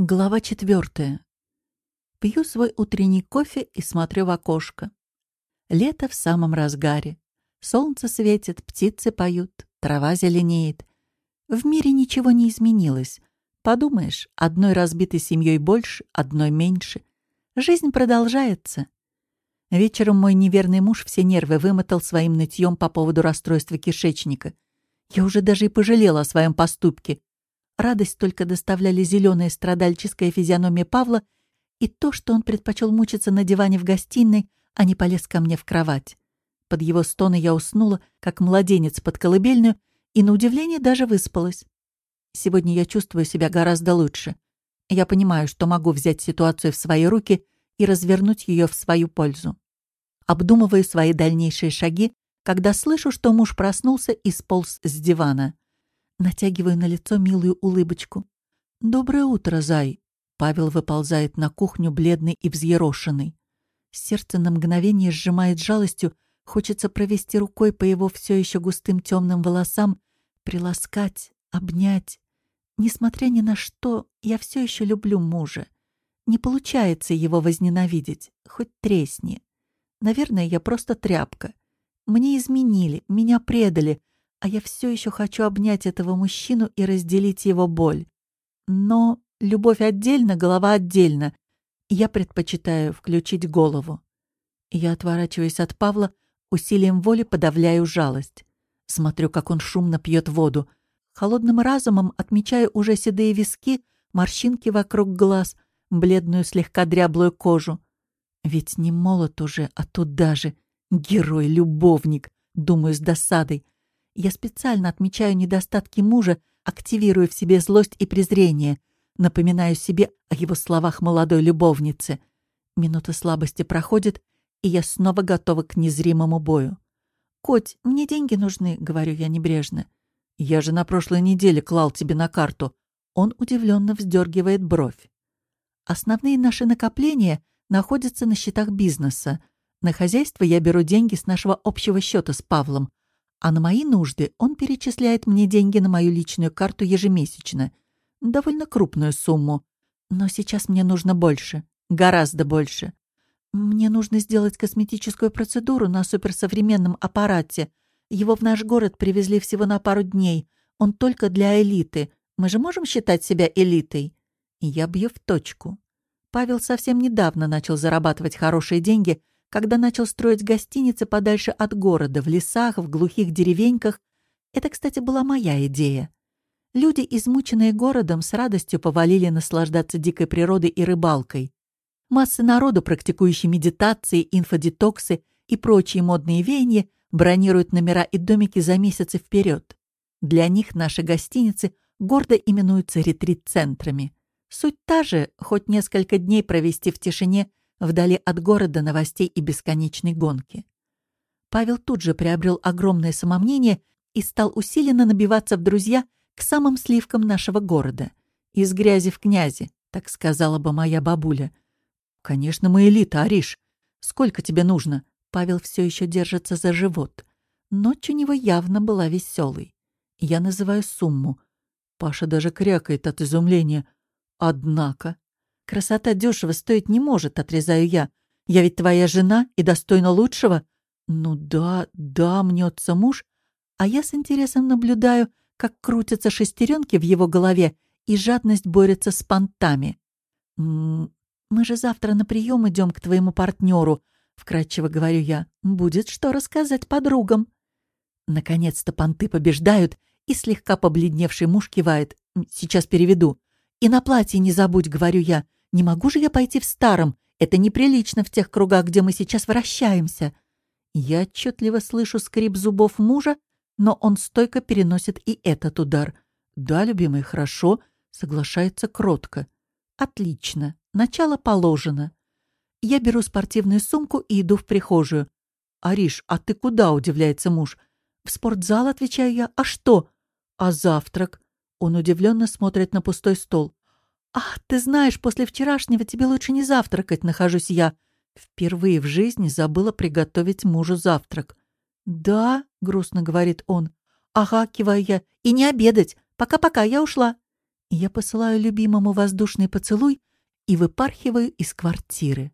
Глава четвертая. Пью свой утренний кофе и смотрю в окошко. Лето в самом разгаре. Солнце светит, птицы поют, трава зеленеет. В мире ничего не изменилось. Подумаешь, одной разбитой семьей больше, одной меньше. Жизнь продолжается. Вечером мой неверный муж все нервы вымотал своим нытьем по поводу расстройства кишечника. Я уже даже и пожалела о своем поступке. Радость только доставляли зеленая страдальческая физиономия Павла и то, что он предпочел мучиться на диване в гостиной, а не полез ко мне в кровать. Под его стоны я уснула, как младенец под колыбельную, и, на удивление, даже выспалась. Сегодня я чувствую себя гораздо лучше. Я понимаю, что могу взять ситуацию в свои руки и развернуть ее в свою пользу. Обдумываю свои дальнейшие шаги, когда слышу, что муж проснулся и сполз с дивана. Натягиваю на лицо милую улыбочку. «Доброе утро, зай!» Павел выползает на кухню, бледный и взъерошенный. Сердце на мгновение сжимает жалостью, хочется провести рукой по его все еще густым темным волосам, приласкать, обнять. Несмотря ни на что, я все еще люблю мужа. Не получается его возненавидеть, хоть тресни. Наверное, я просто тряпка. Мне изменили, меня предали, а я все еще хочу обнять этого мужчину и разделить его боль. Но любовь отдельно, голова отдельно. Я предпочитаю включить голову. Я отворачиваюсь от Павла, усилием воли подавляю жалость. Смотрю, как он шумно пьет воду. Холодным разумом отмечаю уже седые виски, морщинки вокруг глаз, бледную слегка дряблую кожу. Ведь не молод уже, а тут даже герой-любовник, думаю с досадой. Я специально отмечаю недостатки мужа, активирую в себе злость и презрение, напоминаю себе о его словах молодой любовницы. Минута слабости проходит, и я снова готова к незримому бою. «Коть, мне деньги нужны», — говорю я небрежно. «Я же на прошлой неделе клал тебе на карту». Он удивленно вздергивает бровь. Основные наши накопления находятся на счетах бизнеса. На хозяйство я беру деньги с нашего общего счета с Павлом, а на мои нужды он перечисляет мне деньги на мою личную карту ежемесячно. Довольно крупную сумму. Но сейчас мне нужно больше. Гораздо больше. Мне нужно сделать косметическую процедуру на суперсовременном аппарате. Его в наш город привезли всего на пару дней. Он только для элиты. Мы же можем считать себя элитой? И я бью в точку. Павел совсем недавно начал зарабатывать хорошие деньги — когда начал строить гостиницы подальше от города, в лесах, в глухих деревеньках. Это, кстати, была моя идея. Люди, измученные городом, с радостью повалили наслаждаться дикой природой и рыбалкой. Массы народу, практикующие медитации, инфодетоксы и прочие модные веяния, бронируют номера и домики за месяцы вперед. Для них наши гостиницы гордо именуются ретрит-центрами. Суть та же, хоть несколько дней провести в тишине вдали от города, новостей и бесконечной гонки. Павел тут же приобрел огромное самомнение и стал усиленно набиваться в друзья к самым сливкам нашего города. «Из грязи в князи», так сказала бы моя бабуля. «Конечно, мы элита, Ариш. Сколько тебе нужно?» Павел все еще держится за живот. Ночь у него явно была веселой. Я называю сумму. Паша даже крякает от изумления. Однако Красота дешево стоить не может, отрезаю я. Я ведь твоя жена и достойна лучшего. Ну да, да, мнется муж, а я с интересом наблюдаю, как крутятся шестеренки в его голове, и жадность борется с понтами. «М мы же завтра на прием идем к твоему партнеру, вкратчиво говорю я. Будет что рассказать подругам. Наконец-то понты побеждают, и слегка побледневший муж кивает. Сейчас переведу. И на платье не забудь, говорю я. Не могу же я пойти в старом. Это неприлично в тех кругах, где мы сейчас вращаемся. Я отчетливо слышу скрип зубов мужа, но он стойко переносит и этот удар. «Да, любимый, хорошо», — соглашается кротко. «Отлично. Начало положено». Я беру спортивную сумку и иду в прихожую. «Ариш, а ты куда?» — удивляется муж. «В спортзал», — отвечаю я. «А что?» «А завтрак?» Он удивленно смотрит на пустой стол. «Ах, ты знаешь, после вчерашнего тебе лучше не завтракать, нахожусь я». Впервые в жизни забыла приготовить мужу завтрак. «Да», — грустно говорит он. «Ага», — киваю я, — «и не обедать. Пока-пока, я ушла». Я посылаю любимому воздушный поцелуй и выпархиваю из квартиры.